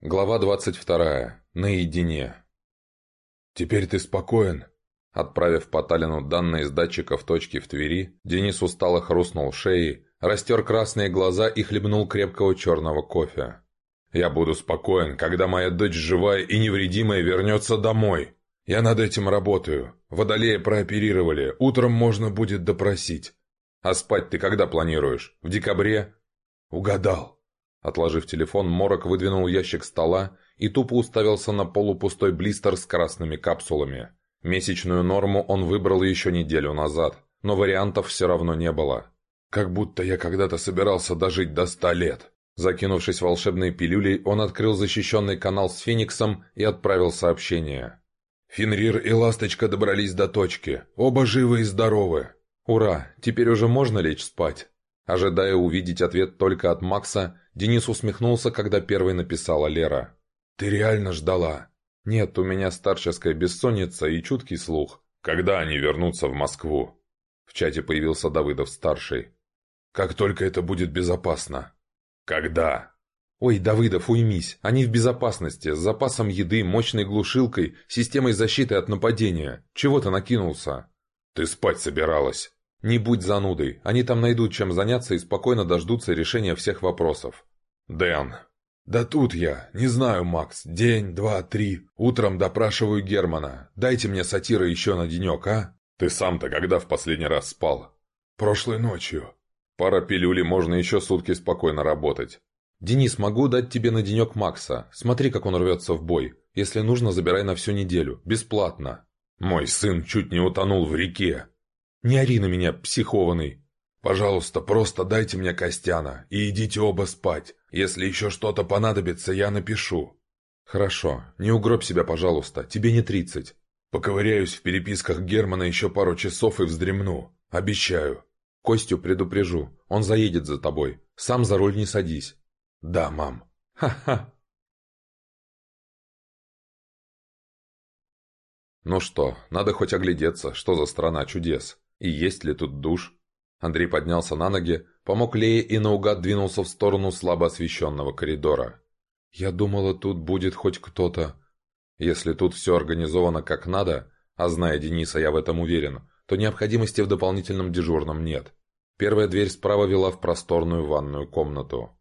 Глава 22. Наедине. «Теперь ты спокоен?» Отправив по Таллину данные с датчика в точке в Твери, Денис устало хрустнул шеей, растер красные глаза и хлебнул крепкого черного кофе. «Я буду спокоен, когда моя дочь живая и невредимая вернется домой. Я над этим работаю. Водолея прооперировали, утром можно будет допросить. А спать ты когда планируешь? В декабре?» «Угадал. Отложив телефон, Морок выдвинул ящик стола и тупо уставился на полупустой блистер с красными капсулами. Месячную норму он выбрал еще неделю назад, но вариантов все равно не было. «Как будто я когда-то собирался дожить до ста лет». Закинувшись волшебной пилюлей, он открыл защищенный канал с Фениксом и отправил сообщение. «Фенрир и Ласточка добрались до точки. Оба живы и здоровы». «Ура! Теперь уже можно лечь спать?» Ожидая увидеть ответ только от Макса, Денис усмехнулся, когда первой написала Лера. «Ты реально ждала?» «Нет, у меня старческая бессонница и чуткий слух. Когда они вернутся в Москву?» В чате появился Давыдов-старший. «Как только это будет безопасно». «Когда?» «Ой, Давыдов, уймись. Они в безопасности, с запасом еды, мощной глушилкой, системой защиты от нападения. Чего ты накинулся?» «Ты спать собиралась». «Не будь занудой, они там найдут чем заняться и спокойно дождутся решения всех вопросов». «Дэн». «Да тут я. Не знаю, Макс. День, два, три. Утром допрашиваю Германа. Дайте мне сатира еще на денек, а?» «Ты сам-то когда в последний раз спал?» «Прошлой ночью». «Пара пилюли, можно еще сутки спокойно работать». «Денис, могу дать тебе на денек Макса. Смотри, как он рвется в бой. Если нужно, забирай на всю неделю. Бесплатно». «Мой сын чуть не утонул в реке», не ори на меня, психованный. Пожалуйста, просто дайте мне Костяна и идите оба спать. Если еще что-то понадобится, я напишу». «Хорошо. Не угробь себя, пожалуйста. Тебе не тридцать». «Поковыряюсь в переписках Германа еще пару часов и вздремну. Обещаю». «Костю предупрежу. Он заедет за тобой. Сам за руль не садись». «Да, мам». «Ха-ха». Ну что, надо хоть оглядеться, что за страна чудес. И есть ли тут душ? Андрей поднялся на ноги, помог Лее и наугад двинулся в сторону слабо освещенного коридора. «Я думала, тут будет хоть кто-то...» «Если тут все организовано как надо, а зная Дениса, я в этом уверен, то необходимости в дополнительном дежурном нет». Первая дверь справа вела в просторную ванную комнату.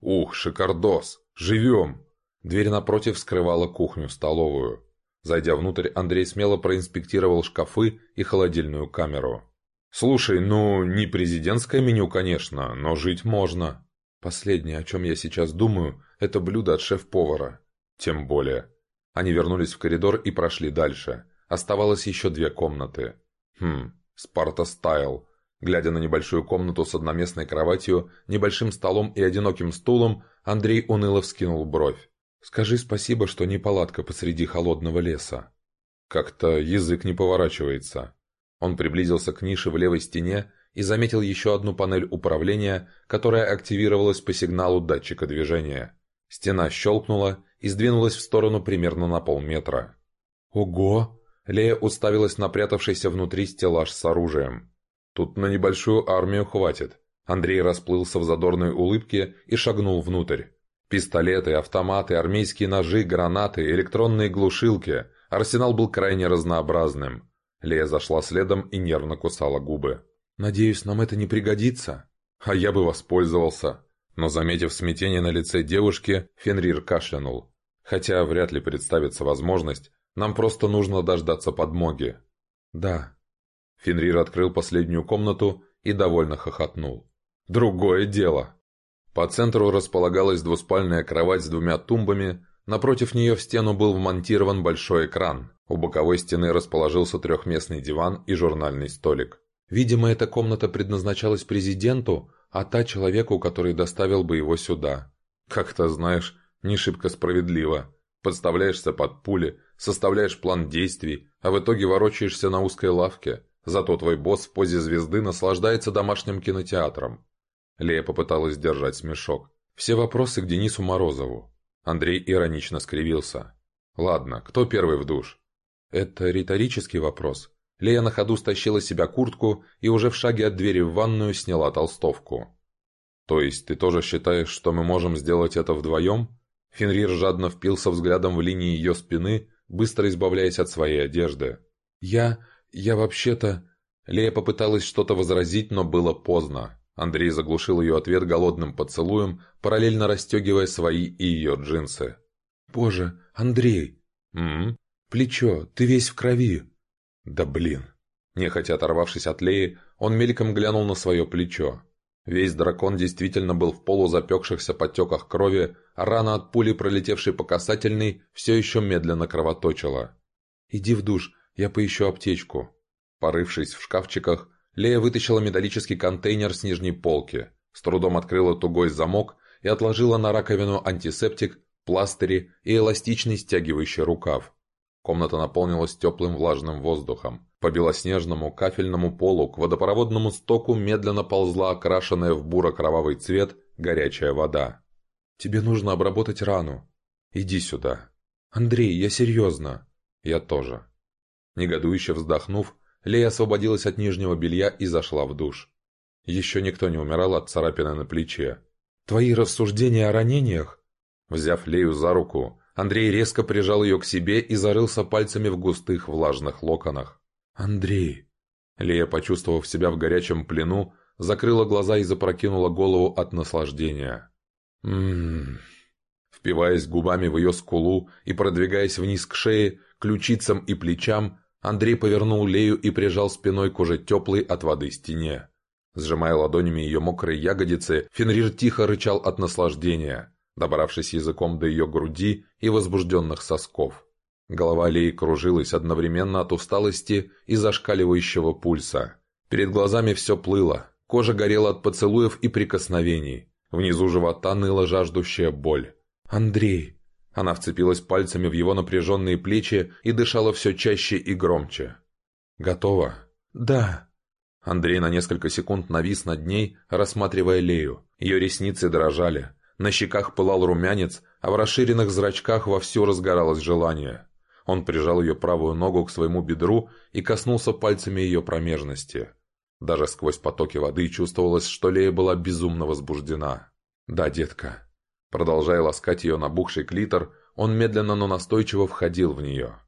«Ух, шикардос! Живем!» Дверь напротив скрывала кухню-столовую. Зайдя внутрь, Андрей смело проинспектировал шкафы и холодильную камеру. «Слушай, ну, не президентское меню, конечно, но жить можно». «Последнее, о чем я сейчас думаю, это блюдо от шеф-повара». «Тем более». Они вернулись в коридор и прошли дальше. Оставалось еще две комнаты. Хм, Спарта Стайл. Глядя на небольшую комнату с одноместной кроватью, небольшим столом и одиноким стулом, Андрей уныло вскинул бровь. Скажи спасибо, что не палатка посреди холодного леса. Как-то язык не поворачивается. Он приблизился к нише в левой стене и заметил еще одну панель управления, которая активировалась по сигналу датчика движения. Стена щелкнула и сдвинулась в сторону примерно на полметра. «Ого!» Лея уставилась на прятавшийся внутри стеллаж с оружием. «Тут на небольшую армию хватит». Андрей расплылся в задорной улыбке и шагнул внутрь. Пистолеты, автоматы, армейские ножи, гранаты, электронные глушилки. Арсенал был крайне разнообразным. Лея зашла следом и нервно кусала губы. «Надеюсь, нам это не пригодится?» «А я бы воспользовался». Но, заметив смятение на лице девушки, Фенрир кашлянул. «Хотя вряд ли представится возможность. Нам просто нужно дождаться подмоги». «Да». Фенрир открыл последнюю комнату и довольно хохотнул. «Другое дело!» По центру располагалась двуспальная кровать с двумя тумбами, напротив нее в стену был вмонтирован большой экран. У боковой стены расположился трехместный диван и журнальный столик. Видимо, эта комната предназначалась президенту, а та человеку, который доставил бы его сюда. Как-то, знаешь, не шибко справедливо. Подставляешься под пули, составляешь план действий, а в итоге ворочаешься на узкой лавке. Зато твой босс в позе звезды наслаждается домашним кинотеатром. Лея попыталась сдержать смешок. Все вопросы к Денису Морозову. Андрей иронично скривился. «Ладно, кто первый в душ?» «Это риторический вопрос». Лея на ходу стащила себя куртку и уже в шаге от двери в ванную сняла толстовку. «То есть ты тоже считаешь, что мы можем сделать это вдвоем?» Фенрир жадно впился взглядом в линии ее спины, быстро избавляясь от своей одежды. «Я... я вообще-то...» Лея попыталась что-то возразить, но было поздно. Андрей заглушил ее ответ голодным поцелуем, параллельно расстегивая свои и ее джинсы. «Боже, Андрей!» «М, -м? «Плечо, ты весь в крови!» «Да блин!» Нехотя оторвавшись от Леи, он мельком глянул на свое плечо. Весь дракон действительно был в полузапекшихся потеках крови, а рана от пули, пролетевшей по касательной, все еще медленно кровоточила. «Иди в душ, я поищу аптечку». Порывшись в шкафчиках, Лея вытащила металлический контейнер с нижней полки, с трудом открыла тугой замок и отложила на раковину антисептик, пластыри и эластичный стягивающий рукав. Комната наполнилась теплым влажным воздухом. По белоснежному кафельному полу к водопроводному стоку медленно ползла окрашенная в буро-кровавый цвет горячая вода. «Тебе нужно обработать рану. Иди сюда». «Андрей, я серьезно». «Я тоже». Негодующе вздохнув, Лея освободилась от нижнего белья и зашла в душ. Еще никто не умирал от царапины на плече. «Твои рассуждения о ранениях?» Взяв Лею за руку, Андрей резко прижал ее к себе и зарылся пальцами в густых влажных локонах. «Андрей!» Лея, почувствовав себя в горячем плену, закрыла глаза и запрокинула голову от наслаждения. «Ммм...» Впиваясь губами в ее скулу и продвигаясь вниз к шее, ключицам и плечам, Андрей повернул Лею и прижал спиной к уже теплой от воды стене. Сжимая ладонями ее мокрые ягодицы, Фенрир тихо рычал от наслаждения, добравшись языком до ее груди и возбужденных сосков. Голова Леи кружилась одновременно от усталости и зашкаливающего пульса. Перед глазами все плыло, кожа горела от поцелуев и прикосновений. Внизу живота ныла жаждущая боль. «Андрей!» Она вцепилась пальцами в его напряженные плечи и дышала все чаще и громче. «Готово?» «Да». Андрей на несколько секунд навис над ней, рассматривая Лею. Ее ресницы дрожали. На щеках пылал румянец, а в расширенных зрачках вовсю разгоралось желание. Он прижал ее правую ногу к своему бедру и коснулся пальцами ее промежности. Даже сквозь потоки воды чувствовалось, что Лея была безумно возбуждена. «Да, детка, Продолжая ласкать ее набухший клитор, он медленно, но настойчиво входил в нее.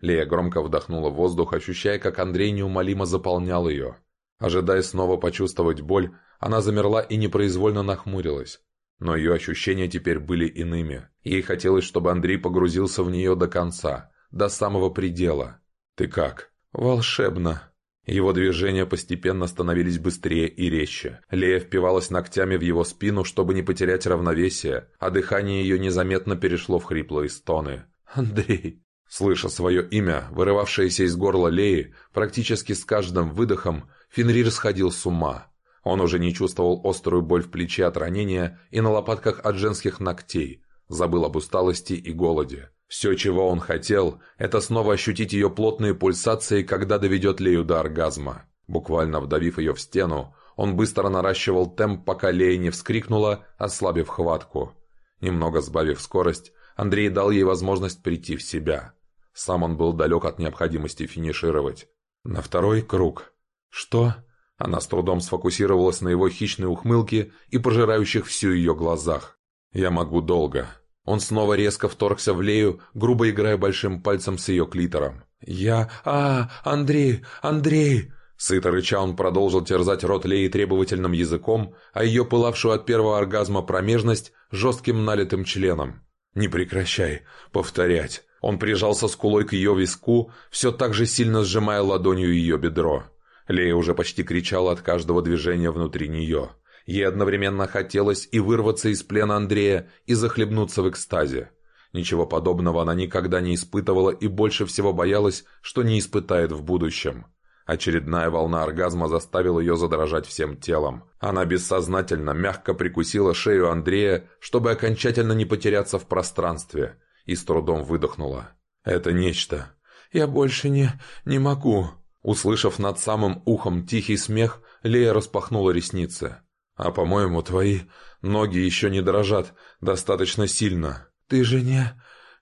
Лея громко вдохнула воздух, ощущая, как Андрей неумолимо заполнял ее. Ожидая снова почувствовать боль, она замерла и непроизвольно нахмурилась. Но ее ощущения теперь были иными. Ей хотелось, чтобы Андрей погрузился в нее до конца, до самого предела. «Ты как?» «Волшебно!» Его движения постепенно становились быстрее и резче. Лея впивалась ногтями в его спину, чтобы не потерять равновесие, а дыхание ее незаметно перешло в хриплые стоны. «Андрей!» Слыша свое имя, вырывавшееся из горла Леи, практически с каждым выдохом, Фенрир сходил с ума. Он уже не чувствовал острую боль в плече от ранения и на лопатках от женских ногтей, забыл об усталости и голоде. Все, чего он хотел, это снова ощутить ее плотные пульсации, когда доведет Лею до оргазма. Буквально вдавив ее в стену, он быстро наращивал темп, пока Лея не вскрикнула, ослабив хватку. Немного сбавив скорость, Андрей дал ей возможность прийти в себя. Сам он был далек от необходимости финишировать. На второй круг. «Что?» Она с трудом сфокусировалась на его хищной ухмылке и пожирающих всю ее глазах. «Я могу долго. Он снова резко вторгся в Лею, грубо играя большим пальцем с ее клитором. «Я... А, Андрей! Андрей!» Сыто рыча он продолжил терзать рот Леи требовательным языком, а ее пылавшую от первого оргазма промежность жестким налитым членом. «Не прекращай. Повторять». Он прижался скулой к ее виску, все так же сильно сжимая ладонью ее бедро. Лея уже почти кричала от каждого движения внутри нее. Ей одновременно хотелось и вырваться из плена Андрея, и захлебнуться в экстазе. Ничего подобного она никогда не испытывала и больше всего боялась, что не испытает в будущем. Очередная волна оргазма заставила ее задрожать всем телом. Она бессознательно мягко прикусила шею Андрея, чтобы окончательно не потеряться в пространстве, и с трудом выдохнула. «Это нечто. Я больше не... не могу». Услышав над самым ухом тихий смех, Лея распахнула ресницы. А, по-моему, твои ноги еще не дрожат достаточно сильно. Ты же не...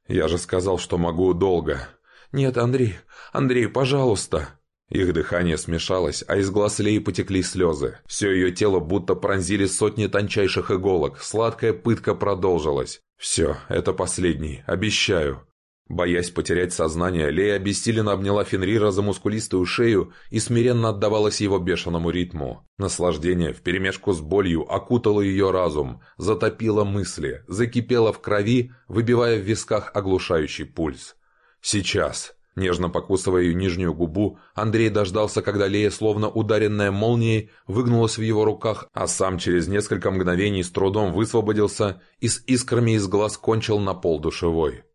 Я же сказал, что могу долго. Нет, Андрей, Андрей, пожалуйста. Их дыхание смешалось, а из глаз Леи потекли слезы. Все ее тело будто пронзили сотни тончайших иголок. Сладкая пытка продолжилась. «Все, это последний, обещаю». Боясь потерять сознание, Лея обессиленно обняла Фенрира за мускулистую шею и смиренно отдавалась его бешеному ритму. Наслаждение вперемешку с болью окутало ее разум, затопило мысли, закипело в крови, выбивая в висках оглушающий пульс. «Сейчас!» Нежно покусывая ее нижнюю губу, Андрей дождался, когда Лея, словно ударенная молнией, выгнулась в его руках, а сам через несколько мгновений с трудом высвободился и с искрами из глаз кончил на пол душевой.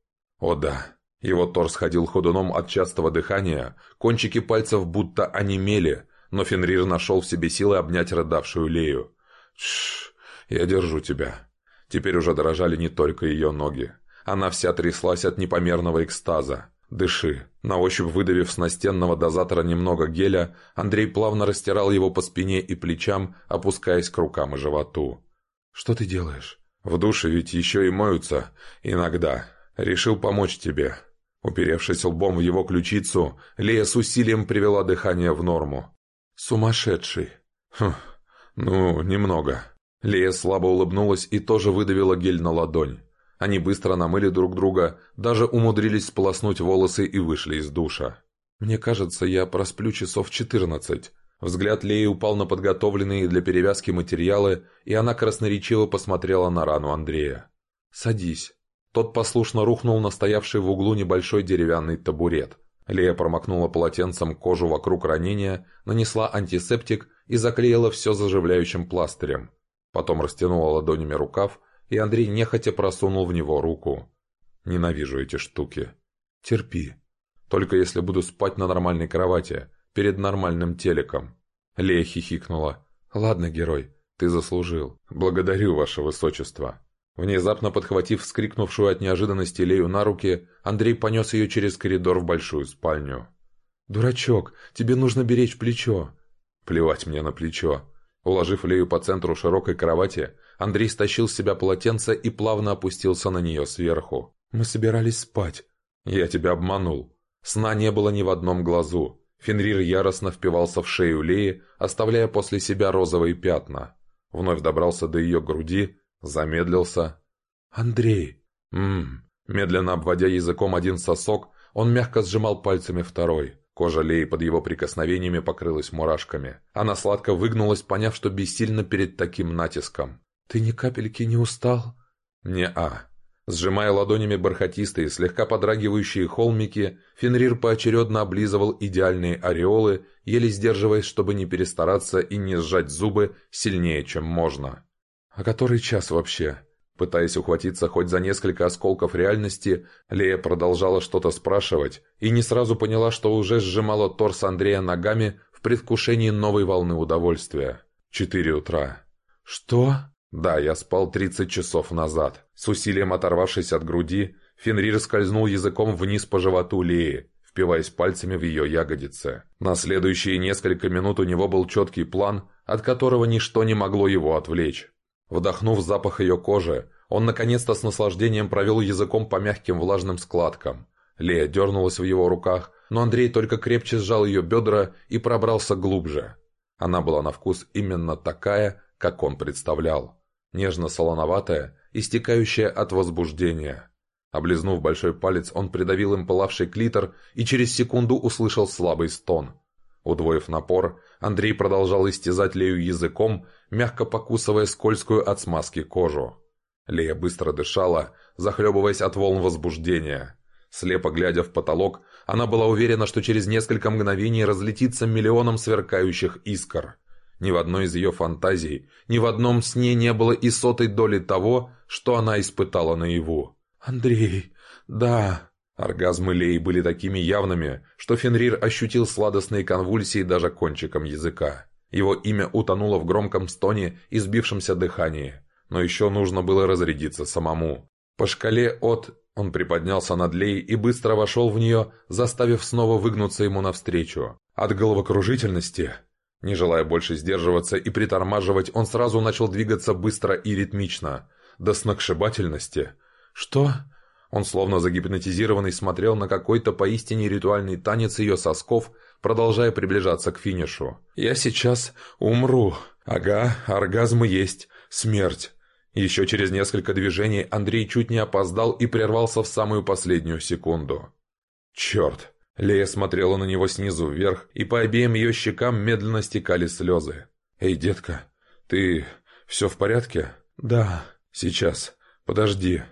О да, его торс ходил ходуном от частого дыхания, кончики пальцев будто онемели, но Фенрир нашел в себе силы обнять рыдавшую Лею. «Шш, я держу тебя». Теперь уже дрожали не только ее ноги. Она вся тряслась от непомерного экстаза. «Дыши». На ощупь выдавив с настенного дозатора немного геля, Андрей плавно растирал его по спине и плечам, опускаясь к рукам и животу. «Что ты делаешь?» «В душе ведь еще и моются. Иногда. Решил помочь тебе». Уперевшись лбом в его ключицу, Лея с усилием привела дыхание в норму. «Сумасшедший!» «Хм, ну, немного». Лея слабо улыбнулась и тоже выдавила гель на ладонь. Они быстро намыли друг друга, даже умудрились сполоснуть волосы и вышли из душа. «Мне кажется, я просплю часов четырнадцать». Взгляд Леи упал на подготовленные для перевязки материалы, и она красноречиво посмотрела на рану Андрея. «Садись». Тот послушно рухнул на стоявший в углу небольшой деревянный табурет. Лея промокнула полотенцем кожу вокруг ранения, нанесла антисептик и заклеила все заживляющим пластырем. Потом растянула ладонями рукав, и Андрей нехотя просунул в него руку. «Ненавижу эти штуки. Терпи. Только если буду спать на нормальной кровати, перед нормальным телеком». Лея хихикнула. «Ладно, герой, ты заслужил. Благодарю, ваше высочество». Внезапно подхватив вскрикнувшую от неожиданности Лею на руки, Андрей понес ее через коридор в большую спальню. «Дурачок, тебе нужно беречь плечо». «Плевать мне на плечо». Уложив Лею по центру широкой кровати, Андрей стащил с себя полотенце и плавно опустился на нее сверху. «Мы собирались спать». «Я тебя обманул». Сна не было ни в одном глазу. Фенрир яростно впивался в шею Леи, оставляя после себя розовые пятна. Вновь добрался до ее груди, замедлился. «Андрей!» «Ммм...» Медленно обводя языком один сосок, он мягко сжимал пальцами второй. Кожа Леи под его прикосновениями покрылась мурашками. Она сладко выгнулась, поняв, что бессильно перед таким натиском. «Ты ни капельки не устал?» «Не-а». Сжимая ладонями бархатистые, слегка подрагивающие холмики, Фенрир поочередно облизывал идеальные ореолы, еле сдерживаясь, чтобы не перестараться и не сжать зубы сильнее, чем можно. «А который час вообще?» Пытаясь ухватиться хоть за несколько осколков реальности, Лея продолжала что-то спрашивать и не сразу поняла, что уже сжимала торс Андрея ногами в предвкушении новой волны удовольствия. Четыре утра. «Что?» Да, я спал 30 часов назад. С усилием оторвавшись от груди, Фенрир скользнул языком вниз по животу Леи, впиваясь пальцами в ее ягодицы. На следующие несколько минут у него был четкий план, от которого ничто не могло его отвлечь. Вдохнув запах ее кожи, он наконец-то с наслаждением провел языком по мягким влажным складкам. Лея дернулась в его руках, но Андрей только крепче сжал ее бедра и пробрался глубже. Она была на вкус именно такая, как он представлял нежно-солоноватая, истекающая от возбуждения. Облизнув большой палец, он придавил им пылавший клитор и через секунду услышал слабый стон. Удвоив напор, Андрей продолжал истязать Лею языком, мягко покусывая скользкую от смазки кожу. Лея быстро дышала, захлебываясь от волн возбуждения. Слепо глядя в потолок, она была уверена, что через несколько мгновений разлетится миллионом сверкающих искр. Ни в одной из ее фантазий, ни в одном сне не было и сотой доли того, что она испытала наяву. «Андрей, да...» Оргазмы Леи были такими явными, что Фенрир ощутил сладостные конвульсии даже кончиком языка. Его имя утонуло в громком стоне и сбившемся дыхании. Но еще нужно было разрядиться самому. По шкале от... Он приподнялся над Леей и быстро вошел в нее, заставив снова выгнуться ему навстречу. От головокружительности не желая больше сдерживаться и притормаживать, он сразу начал двигаться быстро и ритмично, до сногсшибательности. «Что?» Он словно загипнотизированный смотрел на какой-то поистине ритуальный танец ее сосков, продолжая приближаться к финишу. «Я сейчас умру. Ага, оргазмы есть. Смерть. Еще через несколько движений Андрей чуть не опоздал и прервался в самую последнюю секунду. «Черт!» Лея смотрела на него снизу вверх, и по обеим ее щекам медленно стекали слезы. «Эй, детка, ты все в порядке?» «Да, сейчас. Подожди».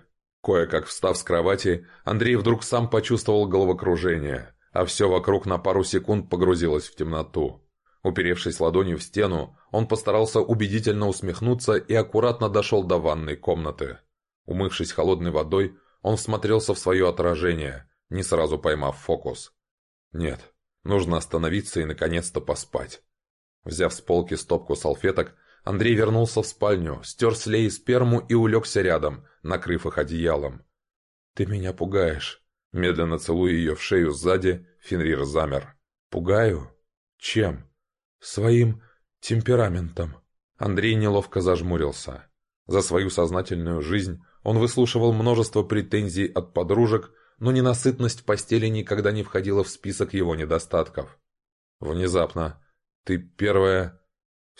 Кое-как встав с кровати, Андрей вдруг сам почувствовал головокружение, а все вокруг на пару секунд погрузилось в темноту. Уперевшись ладонью в стену, он постарался убедительно усмехнуться и аккуратно дошел до ванной комнаты. Умывшись холодной водой, он всмотрелся в свое отражение, не сразу поймав фокус. Нет, нужно остановиться и наконец-то поспать. Взяв с полки стопку салфеток, Андрей вернулся в спальню, стер с Леей сперму и улегся рядом, накрыв их одеялом. «Ты меня пугаешь». Медленно целуя ее в шею сзади, Фенрир замер. «Пугаю? Чем?» «Своим темпераментом». Андрей неловко зажмурился. За свою сознательную жизнь он выслушивал множество претензий от подружек, но ненасытность в постели никогда не входила в список его недостатков. Внезапно «ты первая...»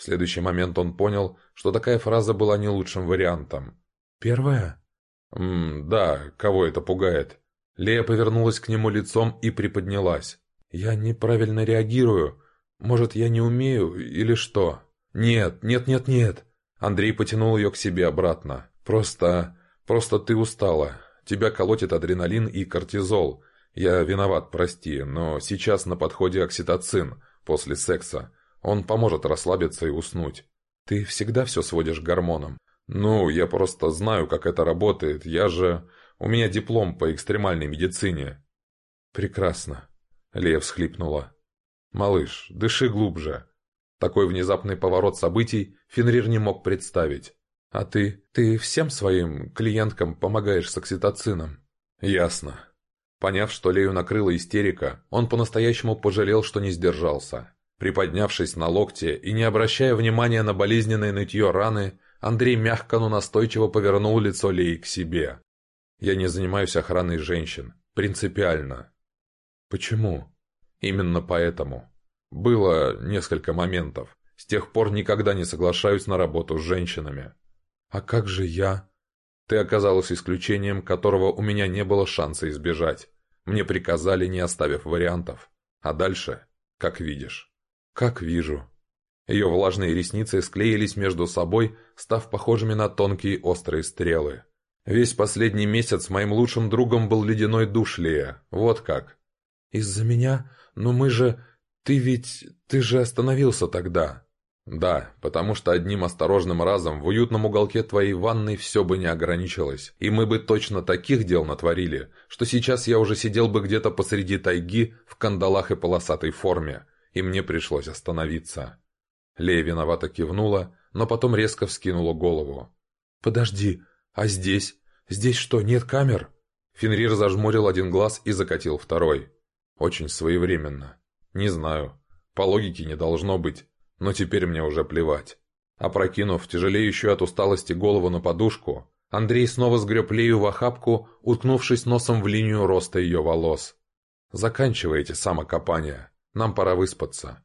В следующий момент он понял, что такая фраза была не лучшим вариантом. «Первая?» «Ммм, да, кого это пугает?» Лея повернулась к нему лицом и приподнялась. «Я неправильно реагирую. Может, я не умею или что?» «Нет, нет, нет, нет!» Андрей потянул ее к себе обратно. «Просто... просто ты устала. Тебя колотит адреналин и кортизол. Я виноват, прости, но сейчас на подходе окситоцин после секса. Он поможет расслабиться и уснуть. Ты всегда все сводишь к гормонам. Ну, я просто знаю, как это работает. Я же... У меня диплом по экстремальной медицине. Прекрасно. Лея всхлипнула. Малыш, дыши глубже. Такой внезапный поворот событий Фенрир не мог представить. «А ты? Ты всем своим клиенткам помогаешь с окситоцином?» «Ясно». Поняв, что Лею накрыла истерика, он по-настоящему пожалел, что не сдержался. Приподнявшись на локте и не обращая внимания на болезненное нытье раны, Андрей мягко, но настойчиво повернул лицо Леи к себе. «Я не занимаюсь охраной женщин. Принципиально». «Почему?» «Именно поэтому. Было несколько моментов. С тех пор никогда не соглашаюсь на работу с женщинами». «А как же я?» «Ты оказалась исключением, которого у меня не было шанса избежать. Мне приказали, не оставив вариантов. А дальше, как видишь». «Как вижу». Ее влажные ресницы склеились между собой, став похожими на тонкие острые стрелы. «Весь последний месяц моим лучшим другом был ледяной душ Лея. Вот как». «Из-за меня? Но мы же... Ты ведь... Ты же остановился тогда». «Да, потому что одним осторожным разом в уютном уголке твоей ванной все бы не ограничилось, и мы бы точно таких дел натворили, что сейчас я уже сидел бы где-то посреди тайги в кандалах и полосатой форме, и мне пришлось остановиться». Лея виновато кивнула, но потом резко вскинула голову. «Подожди, а здесь? Здесь что, нет камер?» Фенрир зажмурил один глаз и закатил второй. «Очень своевременно. Не знаю. По логике не должно быть но теперь мне уже плевать. Опрокинув тяжелеющую от усталости голову на подушку, Андрей снова сгреб Лею в охапку, уткнувшись носом в линию роста ее волос. «Заканчивайте самокопание. Нам пора выспаться».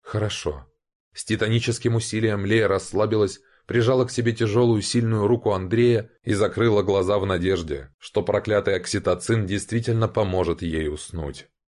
«Хорошо». С титаническим усилием Лея расслабилась, прижала к себе тяжелую сильную руку Андрея и закрыла глаза в надежде, что проклятый окситоцин действительно поможет ей уснуть.